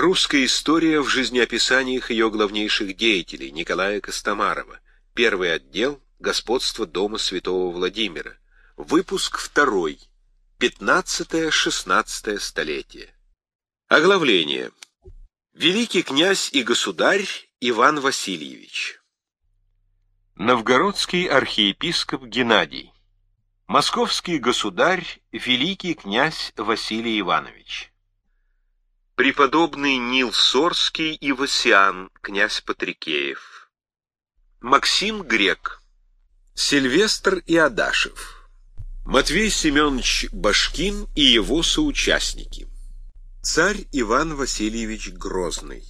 Русская история в жизнеописаниях ее главнейших деятелей Николая Костомарова. Первый отдел «Господство дома святого Владимира». Выпуск второй. 15-16 столетие. Оглавление. Великий князь и государь Иван Васильевич. Новгородский архиепископ Геннадий. Московский государь, великий князь Василий Иванович преподобный Нил Сорский и Васиан, князь Патрикеев, Максим Грек, Сильвестр и Адашев, Матвей Семенович Башкин и его соучастники, царь Иван Васильевич Грозный.